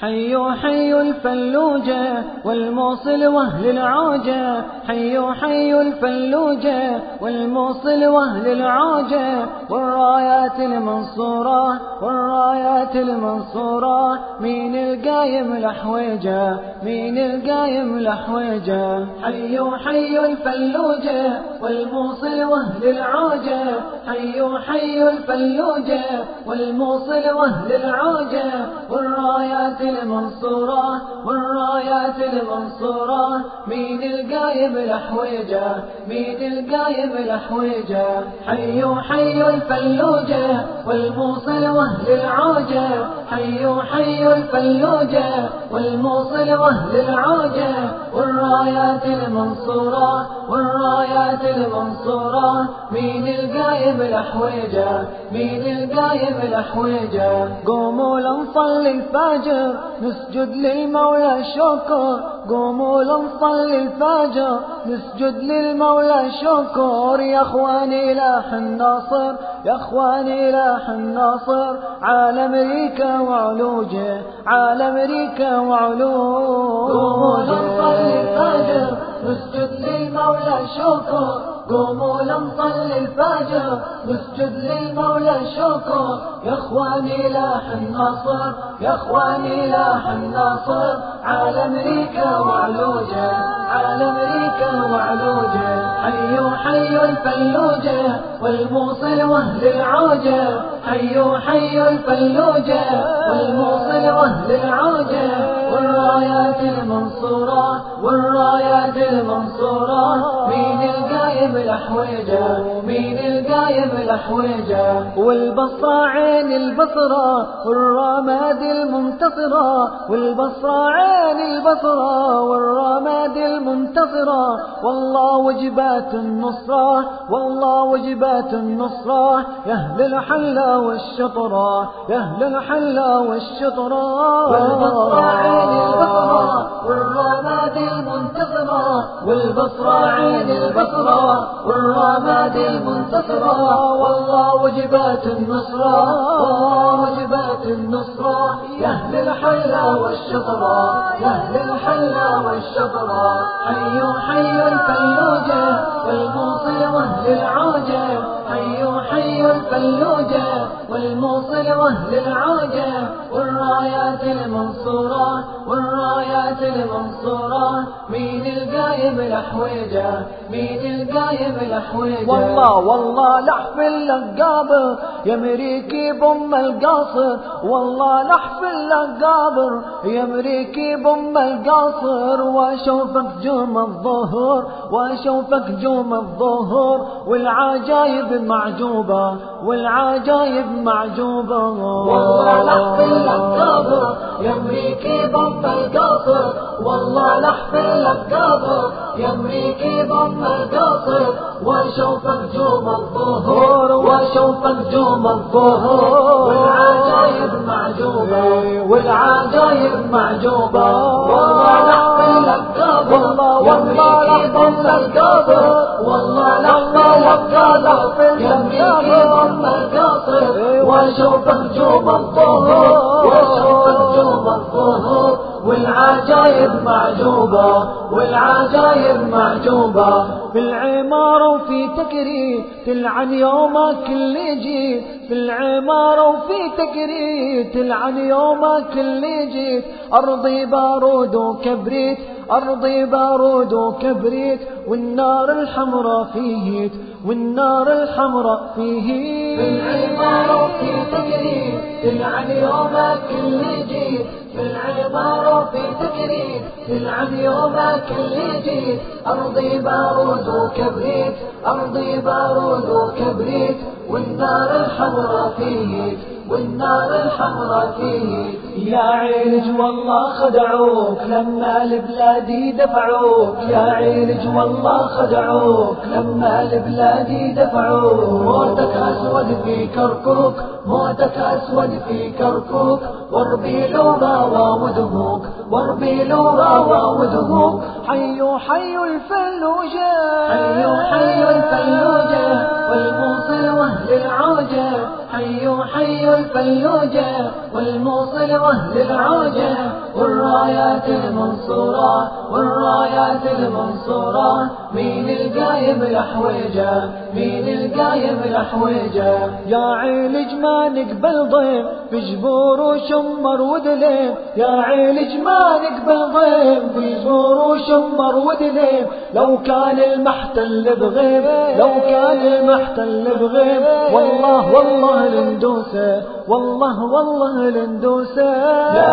حي حي الفلوجة والموصل واهل العوجة حي حي الفلوجة والموصل واهل العوجة والرايات المنصورة والرايات المنصورة. مين القايم الأحويجة مين القايم الأحويجة حي حي الفلوجة والموصل واهل العوجة حي حي الفلوجة والموصل واهل العوجة والرايات المنصورة والرايات المنصورة مين القايم الأحويجة مين القايم الأحويجة حي حي الفلوجة، والموصل واهل العوجة. حي حي الفلوجة والموصل واهل العوجة والرايات المنصورة والرايات المنصورة مين القايم الأحويجة مين القايم الأحويجة قوموا لنصلي الفجر نسجد للمولى شكر قوموا لنصلي الفجر نسجد للمولى شكر يا اخواني لاح الناصر يا اخواني لاح الناصر على امريكا وعلوجه على امريكا وعلوجه قوموا لنصلي الفجر نسجد للمولى شكر. قوموا لنصلي الفجر نسجد للمولى شكر. يا اخواني لاح النصر يا اخواني لاح النصر على امريكا وعلوجه على امريكا وعلوجه حي حي الفلوجه والموصل واهل العوجه حي حي الفلوجه والموصل واهل العوجه والرايات المنصوره والرايات المنصوره مين الأحويجة مين القايم الأحويجة والبصرة عين البصرة والرماد المنتصرة والبصرة عين البصرة والرماد المنتصرة والله وجبات النصرة والله وجبات النصرة يا أهل الحلة والشطرة يا أهل الحلة والشطرة والبصرة عين البصرة البصرى عين البصرة والرماد المنتصرى والله وجبات النصرى والله وجبات النصرى يا أهل الحلا والشطرى يا أهل الحلا والشطرى حي حي الفلوجة والموصل واهل العوجة حي حي الفلوجة والموصل واهل العوجة والرايات المنصورة والرايات المنصورة. مين القايم الأحويجة مين القايم الأحويجة والله والله لحف اللقابة يا مريكي بم القاصر والله لحف اللقابر يا مريكي بم القاصر واشوفك جوم الظهر واشوفك جوم الظهر والعجايب معجوبة والعجايب معجوبة والله لحف اللقابر يا مريكي بم القاصر والله لحف اللقابر يا مريكي بم القاصر واشوفك جوم الظهور واشوفك جوم الظهور والعجايب معجوبة والعجايب معجوبة والله لحظ اللقابة والله والله لحظ اللقابة والله لحظ اللقابة يا مريكي بم القاصر واشوفك جوم الظهور واشوفك والعجائب معجوبة والعجائب معجوبة. بالعمار وفي تكريت تلعن يومك اللي جيت في العمارة وفي تكريت تلعن يومك اللي جيت. أرضي بارود وكبريت، أرضي بارود وكبريت. والنار الحمراء فيهيت والنار الحمراء فيه في العمارة وفي تكريت تلعن يومك اللي جيت. في العمارة وفي تكريت تلعن يومك اللي جيت. أرضي بارود وكبريت، أرضي بارود وكبريت. والنار الحمراء فيك والنار الحمراء فيك يا عيلج والله خدعوك، لما البلادي دفعوك. يا عيلج والله خدعوك، لما البلادي دفعوك. موتك أسود في كركوك، موتك أسود في كركوك. واربي لورا ودهوك واربي لورا ودهوك حي حي الفلوجة. حي حي الفلوجة والموصل واهل العوجة والرايات المنصورة والرايات المنصورة مين القايم الأحويجة مين القايم الأحويجة يا عيلج ما نقبل ضيف بجبور وشمر ودليم يا عيلج ما نقبل ضيف بجبور وشمر ودليم لو كان المحتل بغيب لو كان المحتل بغيب والله والله لندوسه، والله والله لندوسه. يا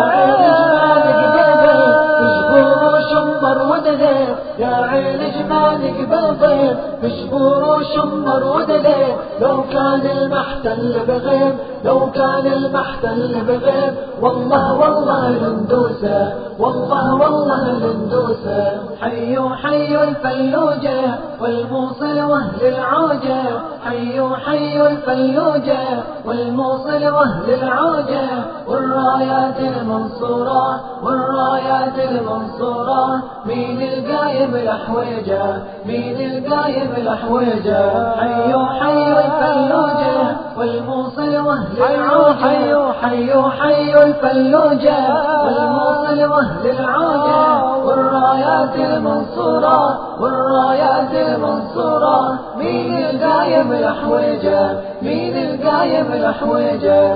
وشمر يا عين جمالك بالضيم ضيف وشمر ودليم لو كان المحتل بغيم لو كان المحتل بغيم والله والله لندوسه والله والله لندوسه حيوا حيوا الفلوجه والموصل واهل العوجه حيوا حيوا الفلوجة والموصل واهل العوجة والرايات المنصورة والرايات المنصورة مين القايم الأحويجة مين القايم الأحويجة حيوا حيوا الفلوجة والموصل واهل العوجة حيوا حيوا الفلوجة والموصل واهل العوجة والرايات المنصورة والرايات المنصورة مين القايم الأحويجة مين القايم الأحويجة